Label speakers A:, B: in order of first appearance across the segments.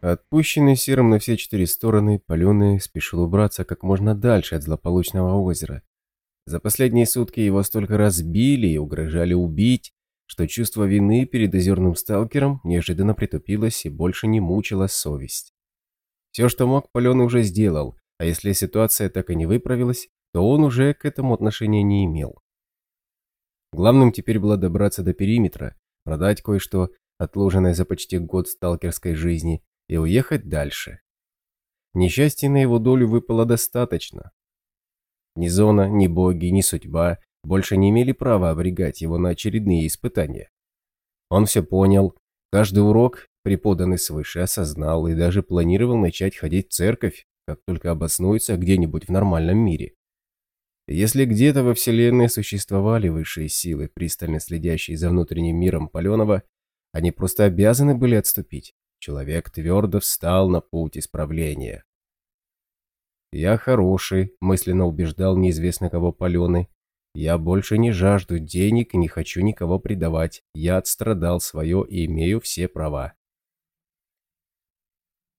A: Отпущенный серым на все четыре стороны, Паленый спешил убраться как можно дальше от злополучного озера. За последние сутки его столько раз били и угрожали убить, что чувство вины перед озерным сталкером неожиданно притупилось и больше не мучила совесть. Все, что мог, Паленый уже сделал, а если ситуация так и не выправилась, то он уже к этому отношения не имел. Главным теперь было добраться до периметра, продать кое-что, отложенное за почти год сталкерской жизни, и уехать дальше. Несчастья на его долю выпало достаточно. Ни зона, ни боги, ни судьба больше не имели права обрегать его на очередные испытания. Он все понял, каждый урок, преподанный свыше, осознал и даже планировал начать ходить в церковь, как только обоснуется где-нибудь в нормальном мире. Если где-то во Вселенной существовали высшие силы, пристально следящие за внутренним миром Паленова, они просто обязаны были отступить человек твердо встал на путь исправления. «Я хороший», — мысленно убеждал неизвестно кого паленый. «Я больше не жажду денег и не хочу никого предавать. Я отстрадал свое и имею все права».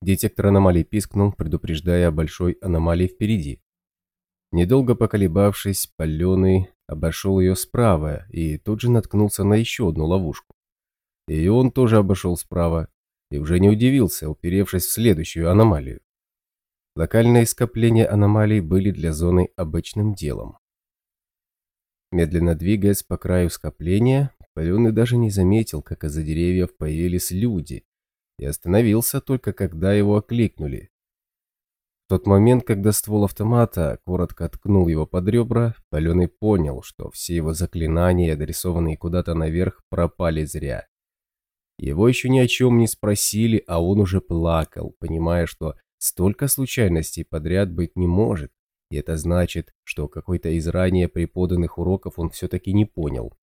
A: Детектор аномалий пискнул, предупреждая о большой аномалии впереди. Недолго поколебавшись, паленый обошел ее справа и тут же наткнулся на еще одну ловушку. И он тоже обошел справа, и уже не удивился, уперевшись в следующую аномалию. Локальные скопления аномалий были для зоны обычным делом. Медленно двигаясь по краю скопления, Паленый даже не заметил, как из-за деревьев появились люди, и остановился только когда его окликнули. В тот момент, когда ствол автомата коротко ткнул его под ребра, Паленый понял, что все его заклинания, адресованные куда-то наверх, пропали зря. Его еще ни о чем не спросили, а он уже плакал, понимая, что столько случайностей подряд быть не может. И это значит, что какой-то из ранее преподанных уроков он все-таки не понял.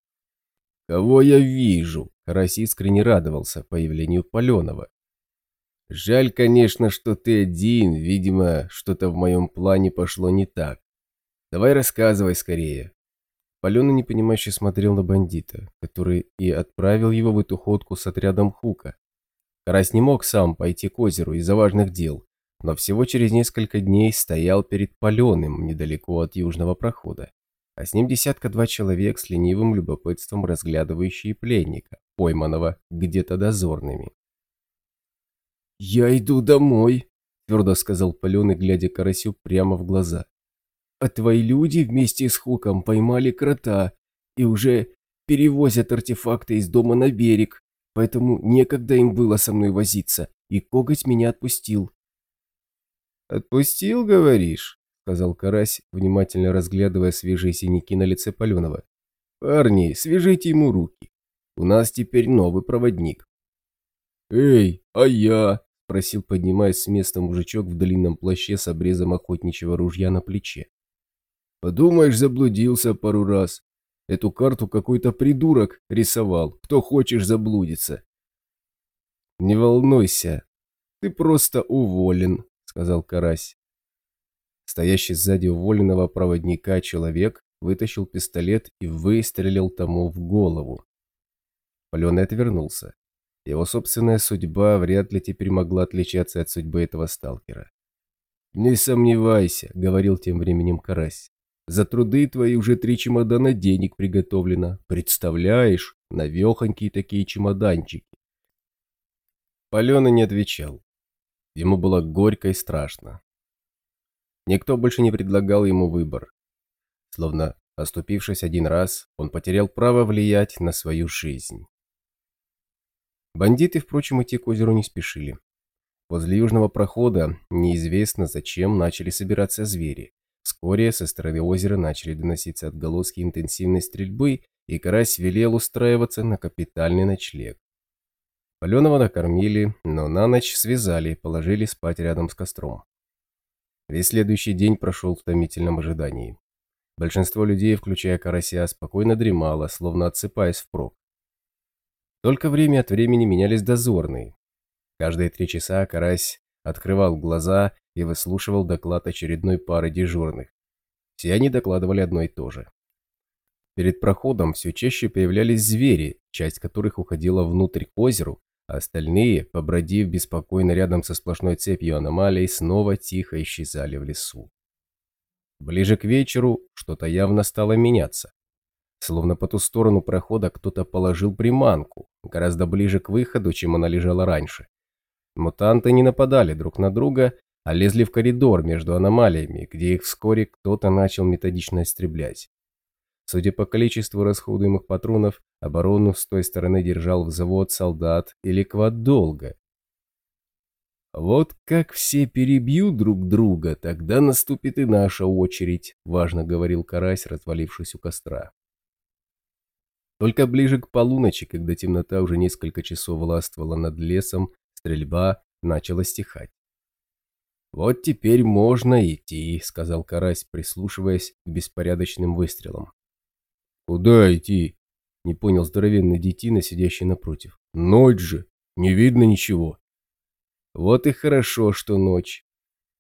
A: «Кого я вижу?» Карась искренне радовался появлению Паленова. «Жаль, конечно, что ты один. Видимо, что-то в моем плане пошло не так. Давай рассказывай скорее. Паленый непонимающе смотрел на бандита, который и отправил его в эту ходку с отрядом Хука. Карась не мог сам пойти к озеру из-за важных дел, но всего через несколько дней стоял перед Паленым недалеко от южного прохода, а с ним десятка-два человек с ленивым любопытством разглядывающие пленника, пойманного где-то дозорными. «Я иду домой», – твердо сказал Паленый, глядя Карасю прямо в глаза а твои люди вместе с Хуком поймали крота и уже перевозят артефакты из дома на берег, поэтому некогда им было со мной возиться, и коготь меня отпустил».
B: «Отпустил, говоришь?» — сказал Карась, внимательно разглядывая свежие синяки на лице Паленова. «Парни, свяжите ему руки. У нас теперь новый проводник».
A: «Эй, а я?» – спросил, поднимаясь с места мужичок в длинном плаще с обрезом охотничьего ружья на плече.
B: Подумаешь, заблудился пару раз. Эту карту какой-то придурок рисовал. Кто хочешь заблудиться.
A: Не волнуйся. Ты просто уволен, сказал Карась. Стоящий сзади уволенного проводника человек вытащил пистолет и выстрелил тому в голову. Паленый отвернулся. Его собственная судьба вряд ли теперь могла отличаться от судьбы этого сталкера.
B: «Не сомневайся», — говорил тем временем Карась. За труды твои уже три чемодана денег приготовлено. Представляешь, навехонькие такие чемоданчики.
A: Паленый не отвечал. Ему было горько и страшно. Никто больше не предлагал ему выбор. Словно оступившись один раз, он потерял право влиять на свою жизнь. Бандиты, впрочем, идти к озеру не спешили. Возле южного прохода неизвестно зачем начали собираться звери. Вскоре со стороны озера начали доноситься отголоски интенсивной стрельбы, и Карась велел устраиваться на капитальный ночлег. Паленого накормили, но на ночь связали, положили спать рядом с костром. Весь следующий день прошел в томительном ожидании. Большинство людей, включая Карася, спокойно дремало, словно отсыпаясь впрок. Только время от времени менялись дозорные. Каждые три часа Карась открывал глаза и выслушивал доклад очередной пары дежурных. Все они докладывали одно и то же. Перед проходом все чаще появлялись звери, часть которых уходила внутрь к озеру, а остальные, побродив беспокойно рядом со сплошной цепью аномалий, снова тихо исчезали в лесу. Ближе к вечеру что-то явно стало меняться. Словно по ту сторону прохода кто-то положил приманку, гораздо ближе к выходу, чем она лежала раньше. Мутанты не нападали друг на друга, а лезли в коридор между аномалиями, где их вскоре кто-то начал методично истреблять. Судя по количеству расходуемых патронов, оборону с той стороны держал взвод солдат или квад долго. «Вот как все перебьют друг друга, тогда наступит и наша очередь», – важно говорил Карась, развалившись у костра. Только ближе к полуночи, когда темнота уже несколько часов властвовала над лесом, стрельба начала стихать. «Вот теперь можно идти», — сказал Карась, прислушиваясь к беспорядочным выстрелам.
B: «Куда идти?»
A: — не понял здоровенный детина, сидящий напротив.
B: «Ночь же, не видно ничего».
A: «Вот и хорошо, что ночь.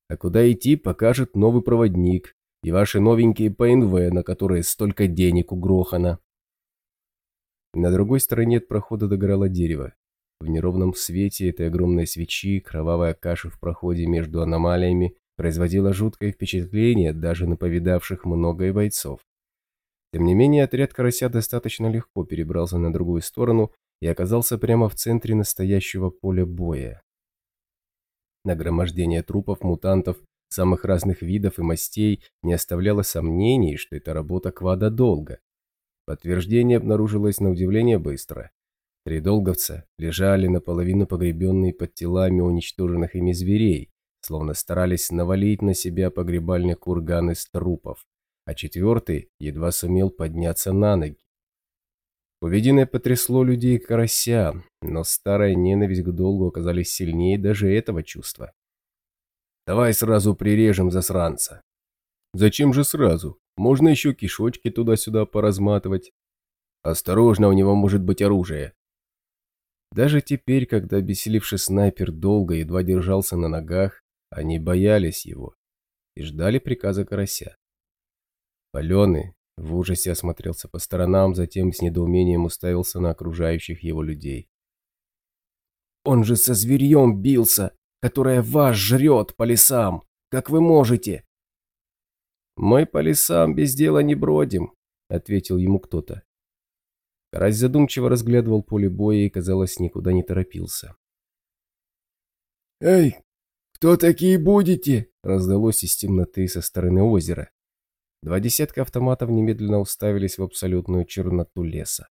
A: А куда идти, покажет новый проводник и ваши новенькие ПНВ, на которые столько денег угрохано». На другой стороне от прохода догорало дерево. В неровном свете этой огромной свечи кровавая каша в проходе между аномалиями производила жуткое впечатление даже на повидавших многое бойцов. Тем не менее, отряд карася достаточно легко перебрался на другую сторону и оказался прямо в центре настоящего поля боя. Нагромождение трупов мутантов самых разных видов и мастей не оставляло сомнений, что это работа Квада долго. Подтверждение обнаружилось на удивление быстро. Три долговца лежали наполовину погребенные под телами уничтоженных ими зверей, словно старались навалить на себя погребальный курган из трупов, а четвертый едва сумел подняться на ноги. Увиденное потрясло людей карася, но старая ненависть к долгу оказались сильнее даже этого чувства. «Давай сразу прирежем засранца».
B: «Зачем же сразу? Можно еще кишочки туда-сюда поразматывать».
A: «Осторожно, у него может быть оружие», даже теперь, когда обессилевший снайпер долго едва держался на ногах, они боялись его и ждали приказа карася. Паленый в ужасе осмотрелся по сторонам, затем с недоумением уставился на окружающих его людей. «Он же со зверьем бился, которое вас жрет по лесам! Как вы можете?» «Мы по лесам без дела не бродим», — ответил ему кто-то. Карась задумчиво разглядывал поле боя и, казалось, никуда не торопился.
B: «Эй, кто такие будете?»
A: – раздалось из темноты со стороны озера. Два десятка автоматов немедленно уставились в абсолютную черноту леса.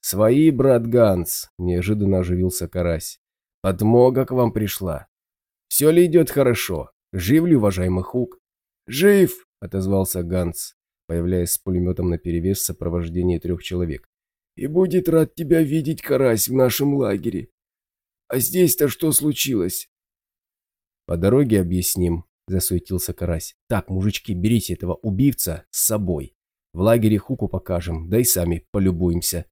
A: «Свои, брат Ганс!» – неожиданно оживился Карась. «Подмога к вам пришла. Все ли идет хорошо? Жив ли, уважаемый Хук?»
B: «Жив!»
A: – отозвался Ганс появляясь с пулеметом наперевес в сопровождении трех человек.
B: «И будет рад тебя видеть, Карась, в нашем лагере. А здесь-то что случилось?»
A: «По дороге объясним», — засуетился Карась. «Так, мужички, берите этого убивца с собой. В лагере Хуку покажем, да и сами полюбуемся».